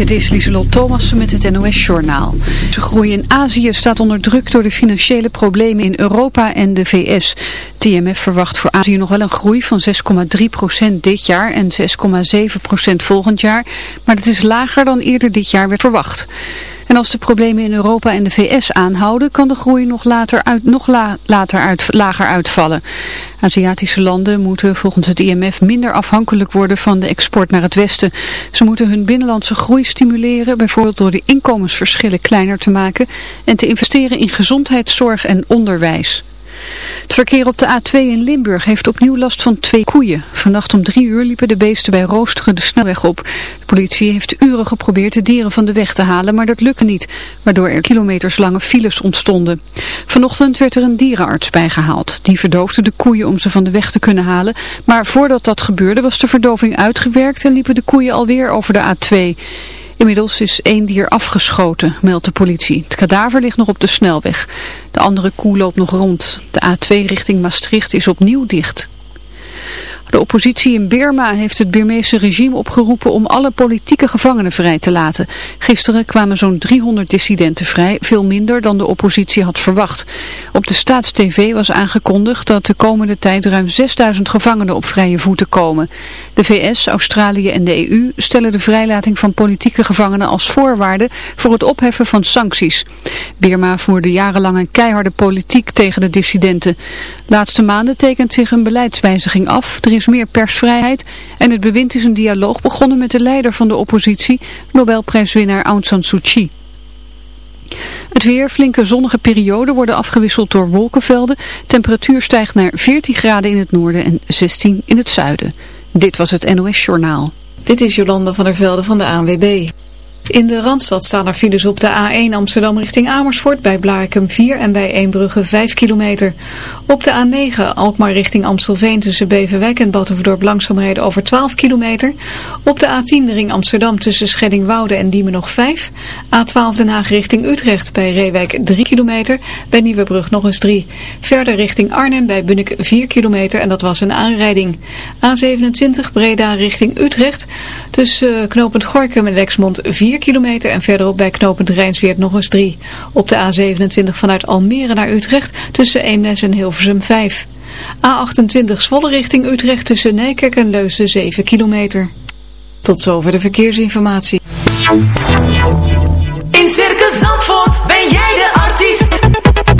Dit is Lieselot Thomassen met het NOS-journaal. De groei in Azië staat onder druk door de financiële problemen in Europa en de VS. TMF verwacht voor Azië nog wel een groei van 6,3% dit jaar en 6,7% volgend jaar. Maar dat is lager dan eerder dit jaar werd verwacht. En als de problemen in Europa en de VS aanhouden, kan de groei nog later, uit, nog later uit, lager uitvallen. Aziatische landen moeten volgens het IMF minder afhankelijk worden van de export naar het Westen. Ze moeten hun binnenlandse groei stimuleren, bijvoorbeeld door de inkomensverschillen kleiner te maken en te investeren in gezondheidszorg en onderwijs. Het verkeer op de A2 in Limburg heeft opnieuw last van twee koeien. Vannacht om drie uur liepen de beesten bij Roosteren de snelweg op. De politie heeft uren geprobeerd de dieren van de weg te halen, maar dat lukte niet. Waardoor er kilometerslange files ontstonden. Vanochtend werd er een dierenarts bijgehaald. Die verdoofde de koeien om ze van de weg te kunnen halen. Maar voordat dat gebeurde was de verdoving uitgewerkt en liepen de koeien alweer over de A2. Inmiddels is één dier afgeschoten, meldt de politie. Het kadaver ligt nog op de snelweg. De andere koe loopt nog rond. De A2 richting Maastricht is opnieuw dicht. De oppositie in Birma heeft het Birmeese regime opgeroepen om alle politieke gevangenen vrij te laten. Gisteren kwamen zo'n 300 dissidenten vrij, veel minder dan de oppositie had verwacht. Op de staatstv was aangekondigd dat de komende tijd ruim 6000 gevangenen op vrije voeten komen. De VS, Australië en de EU stellen de vrijlating van politieke gevangenen als voorwaarde voor het opheffen van sancties. Birma voerde jarenlang een keiharde politiek tegen de dissidenten. Laatste maanden tekent zich een beleidswijziging af. Meer persvrijheid en het bewind is een dialoog begonnen met de leider van de oppositie, Nobelprijswinnaar Aung San Suu Kyi. Het weer, flinke zonnige perioden worden afgewisseld door wolkenvelden. Temperatuur stijgt naar 14 graden in het noorden en 16 in het zuiden. Dit was het NOS Journaal. Dit is Jolanda van der Velde van de ANWB. In de Randstad staan er files op de A1 Amsterdam richting Amersfoort bij Blarikum 4 en bij Eembrugge 5 kilometer. Op de A9 Alkmaar richting Amstelveen tussen Beverwijk en Battenverdorp langzaam rijden over 12 kilometer. Op de A10 de ring Amsterdam tussen Scheddingwoude en Diemen nog 5. A12 Den Haag richting Utrecht bij Reewijk 3 kilometer. Bij Nieuwebrug nog eens 3. Verder richting Arnhem bij Bunnik 4 kilometer en dat was een aanrijding. A27 Breda richting Utrecht tussen Knopend Gorkum en Lexmond 4 kilometer en verderop bij knooppunt Rijnsweert nog eens 3. Op de A27 vanuit Almere naar Utrecht tussen Eemnes en Hilversum 5. A28 Zwolle richting Utrecht tussen Nijkerk en Leusden 7 kilometer. Tot zover de verkeersinformatie. In Circus Zandvoort ben jij de artiest.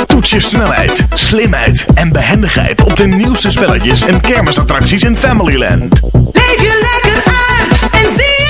Toets je snelheid, slimheid en behendigheid op de nieuwste spelletjes en kermisattracties in Familyland. Leef je lekker uit en zie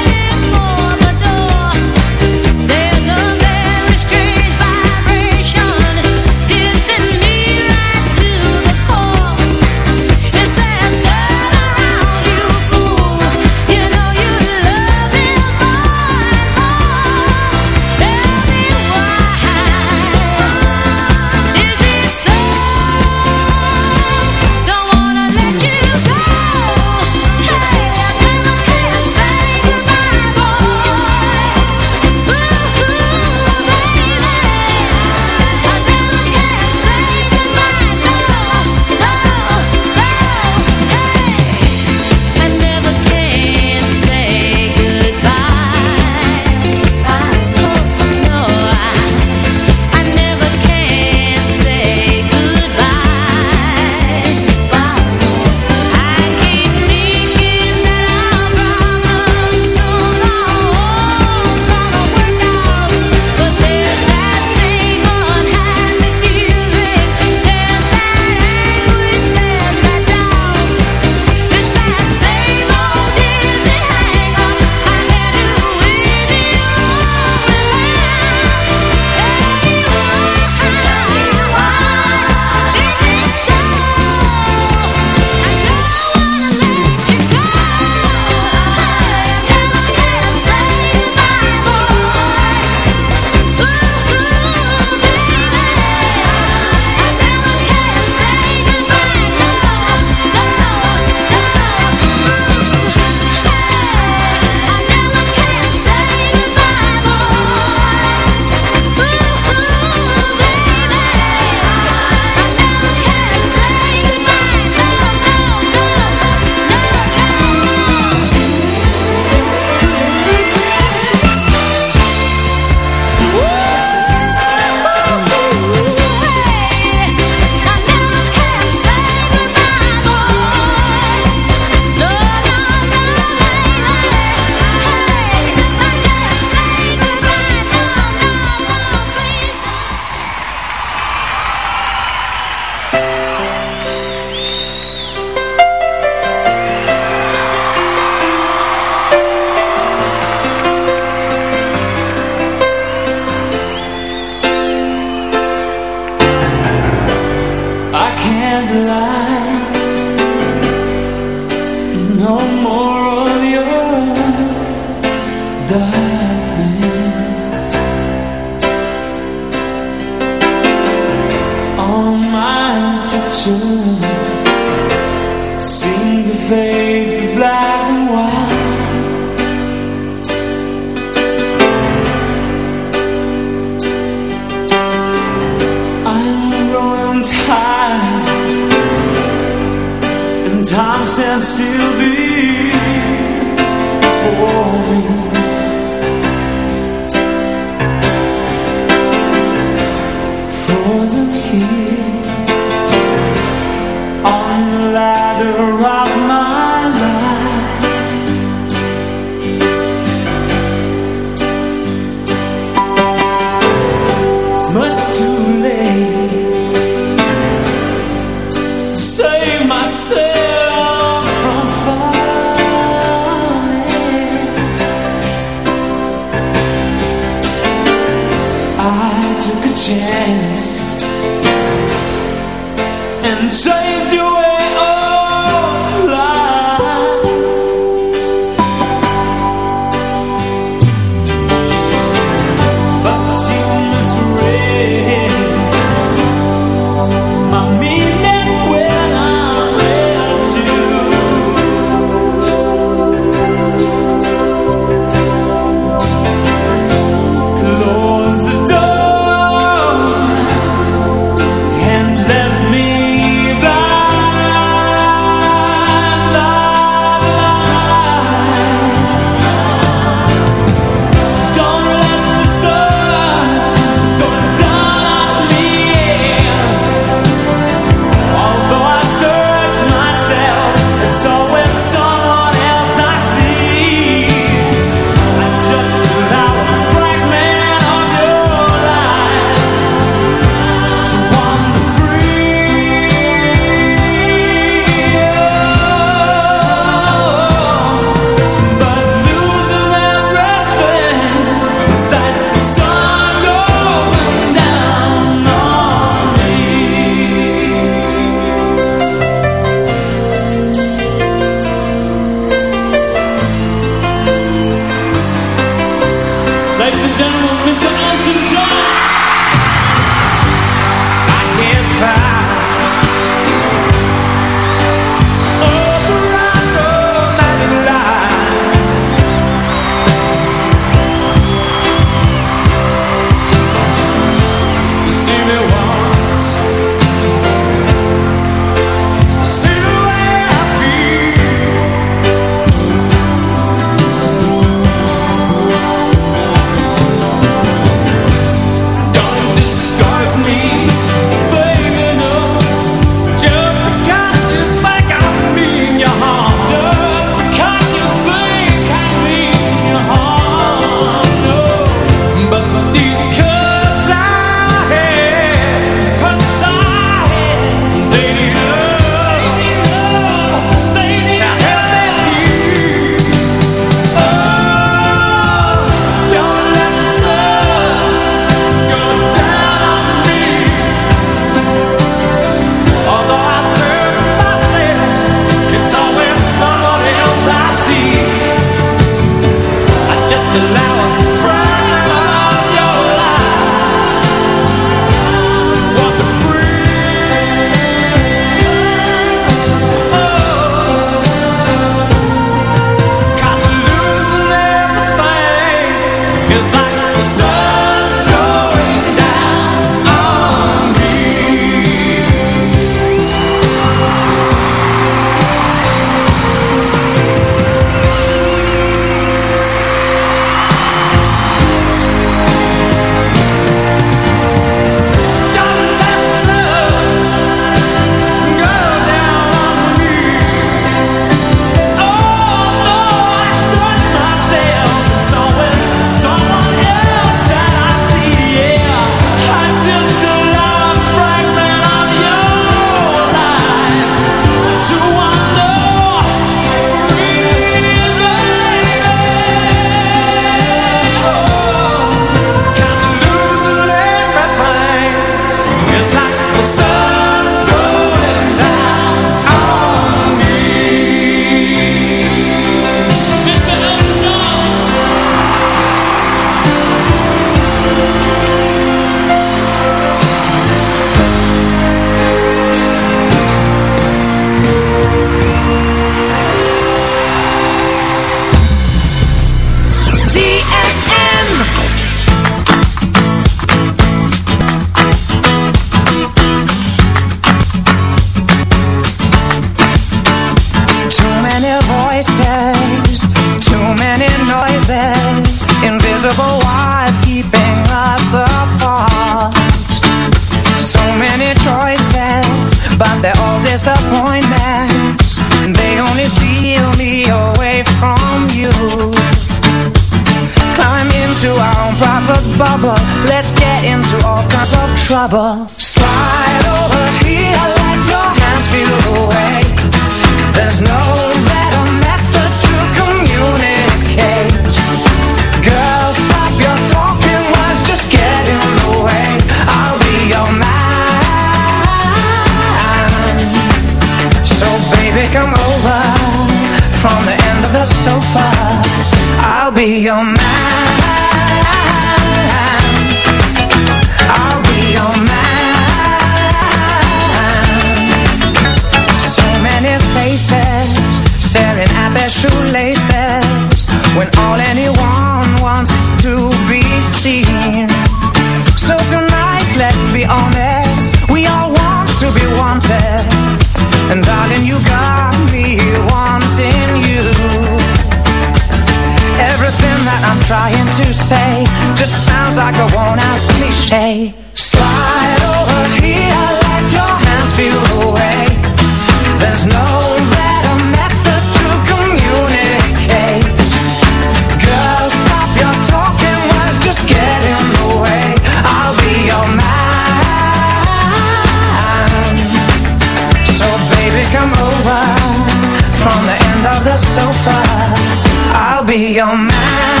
I'll be your man.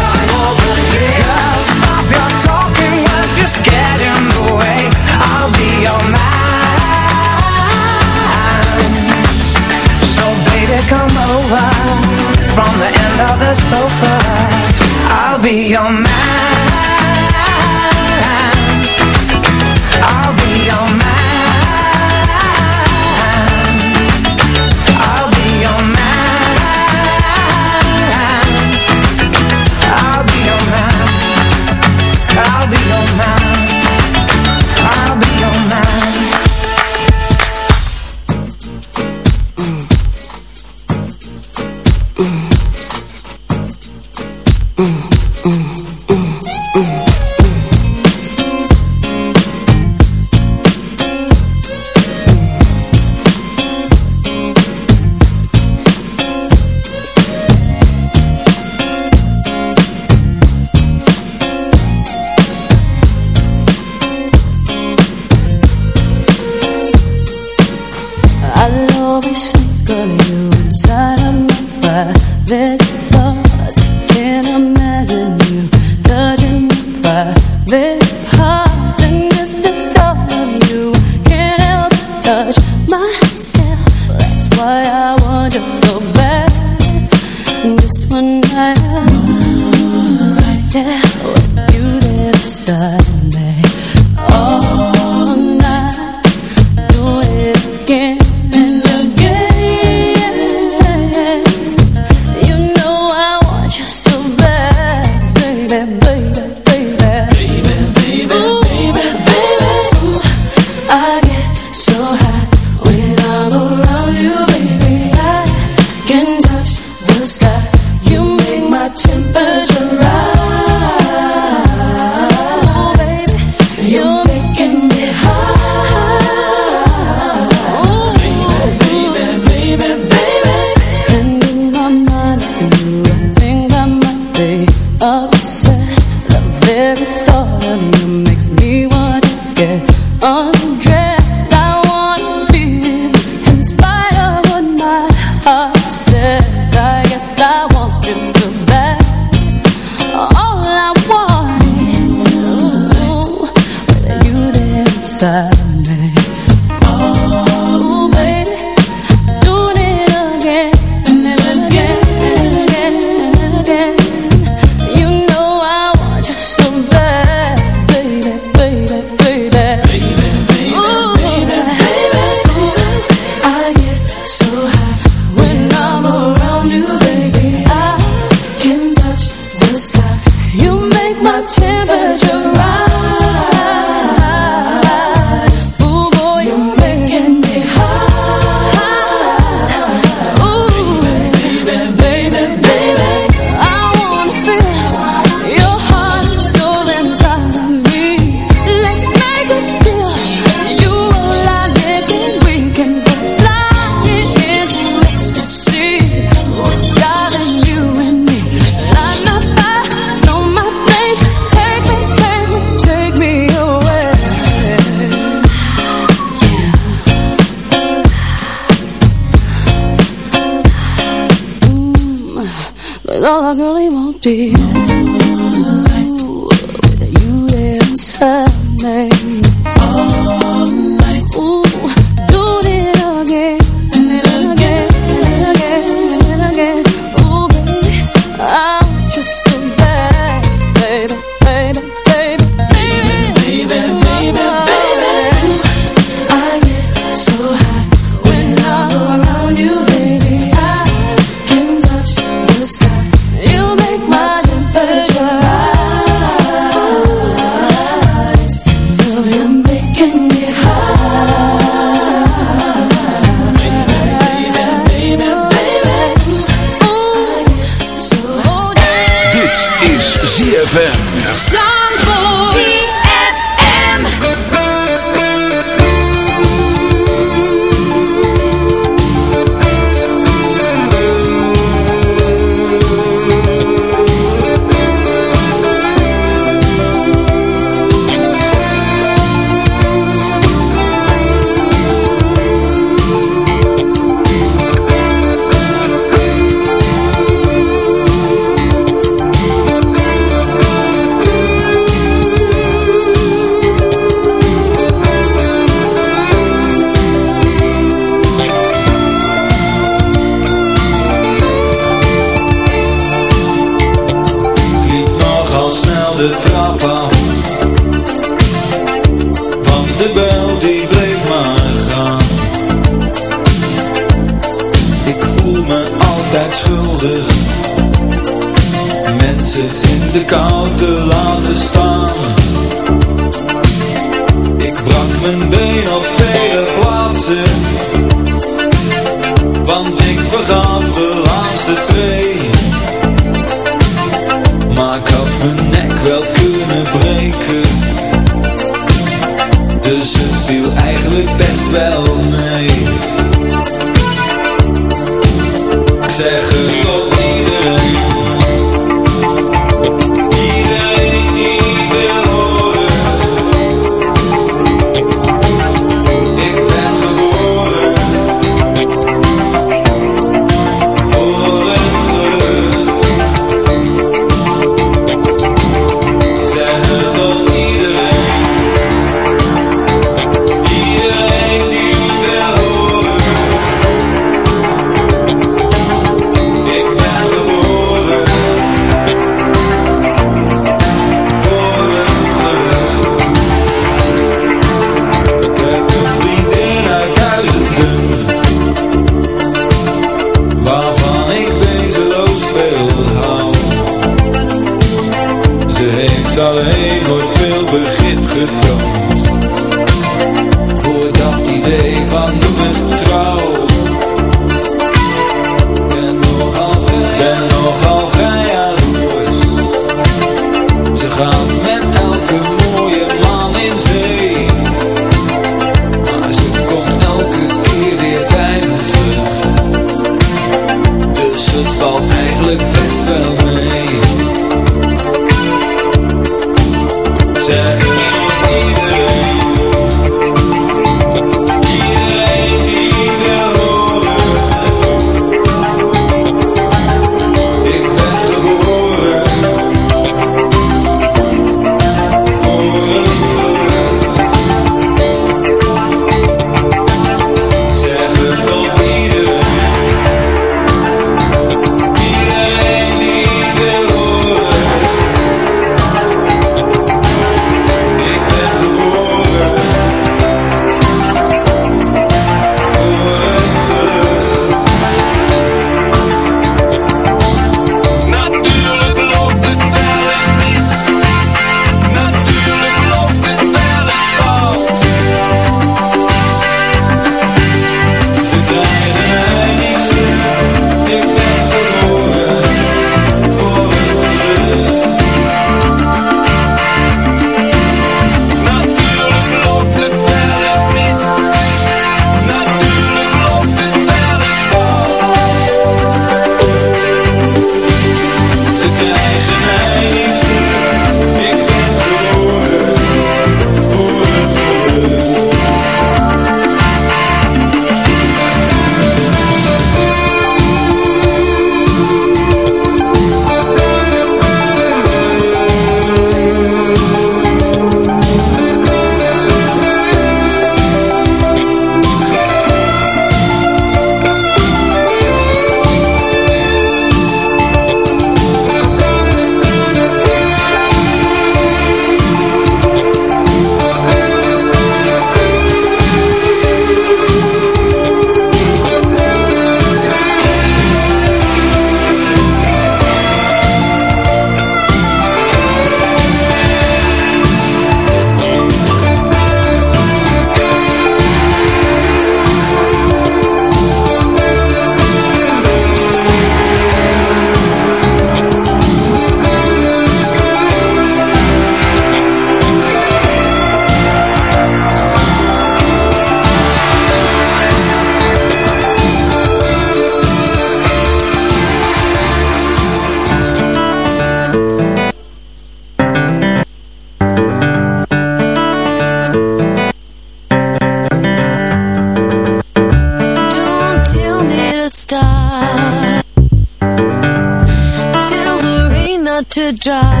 job.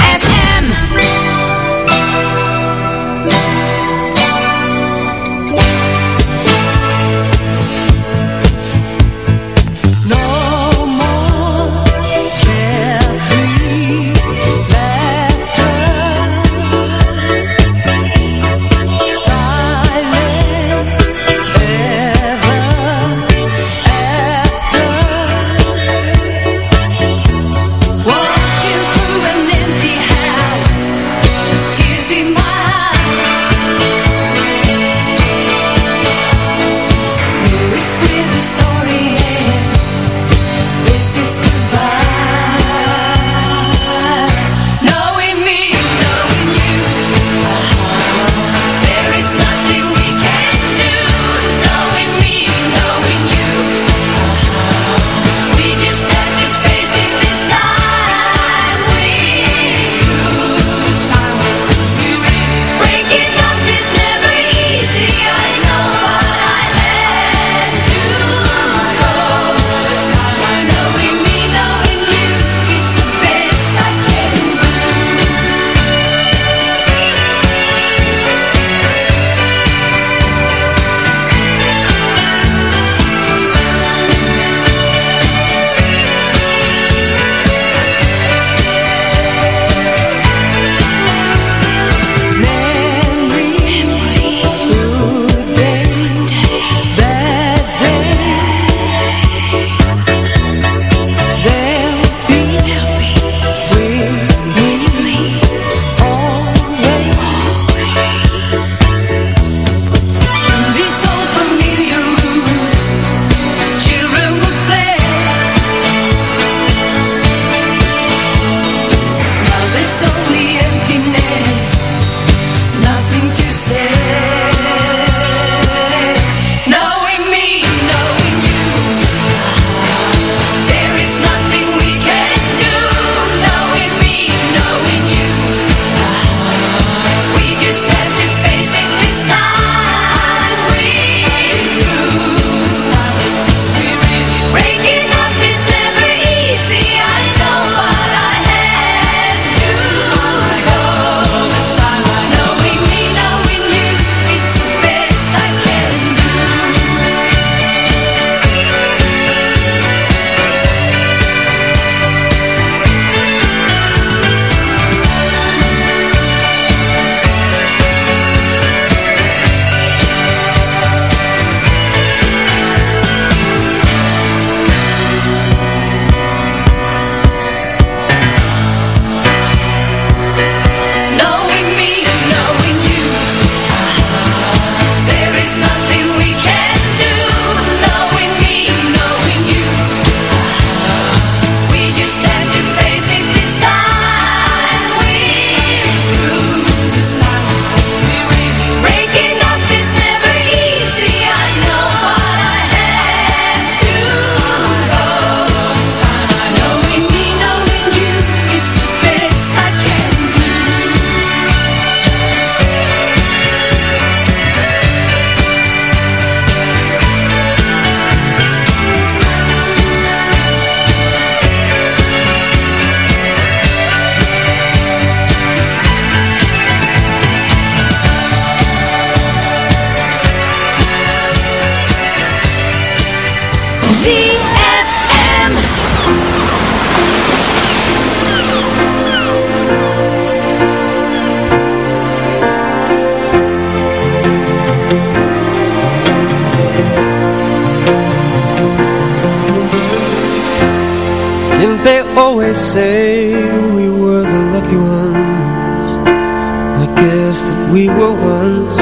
we were once,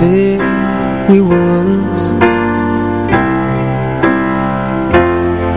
babe, we were once.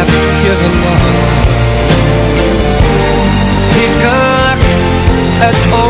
have given up. Take a look at all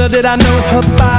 Little did I know her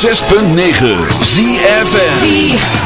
106.9 ZFM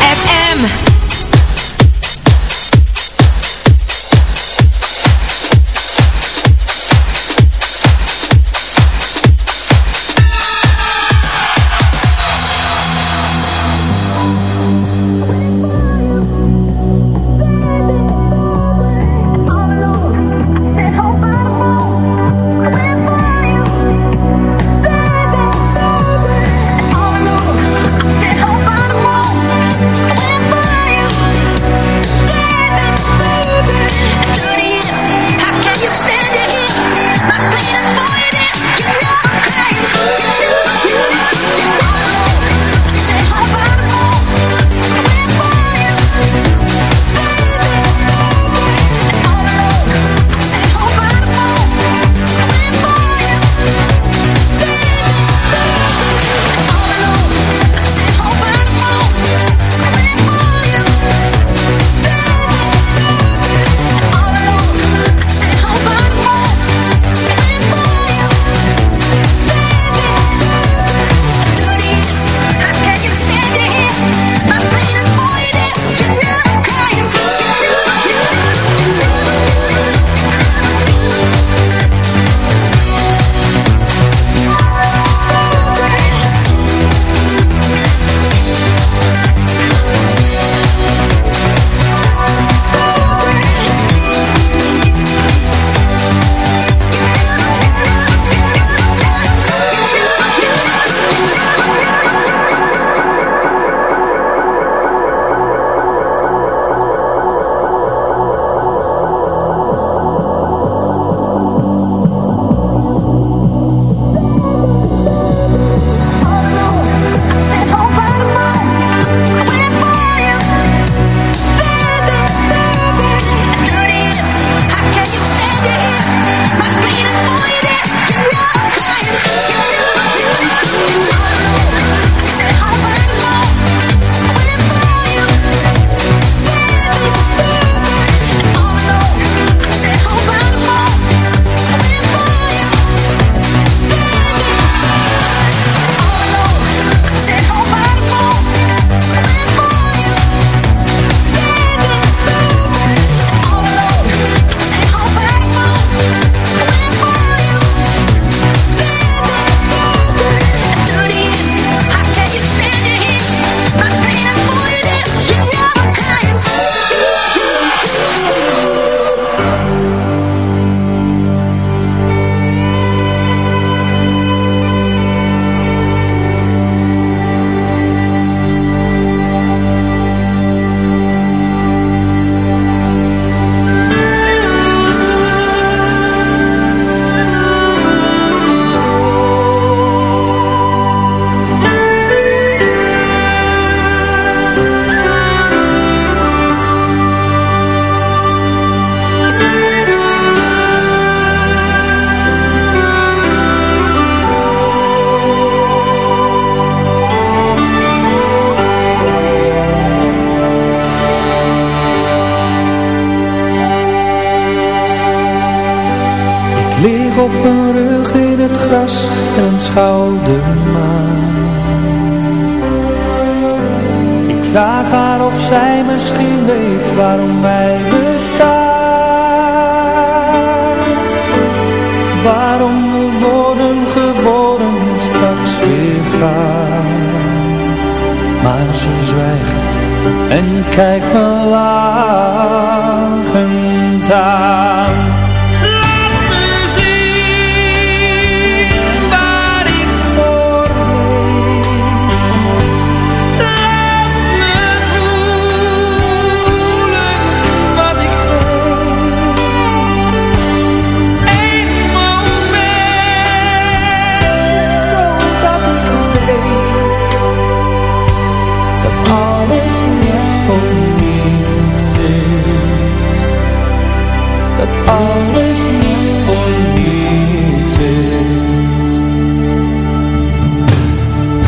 Alles niet voor niets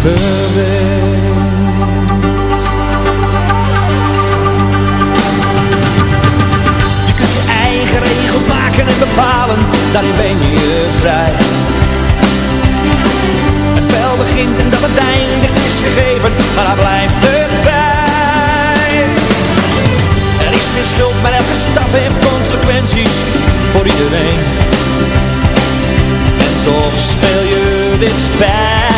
gebeurt. Je kunt je eigen regels maken en bepalen. Daarin ben je vrij. Het spel begint en dat het eindelijk is gegeven, maar het blijft erbij. Er is geen schuld, maar elke stap heeft consequenties voor iedereen. En toch speel je dit spel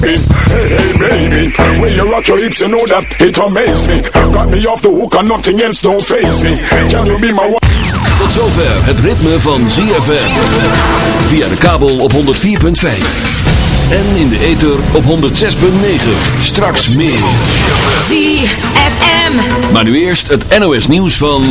Hey, hey, baby. When you rock your hips, you know that it's amazing. me. Got me off the hook and nothing else don't face me. Can you be my wife? Tot zover het ritme van ZFM. Via de kabel op 104.5. En in de ether op 106.9. Straks meer. ZFM. Maar nu eerst het NOS nieuws van...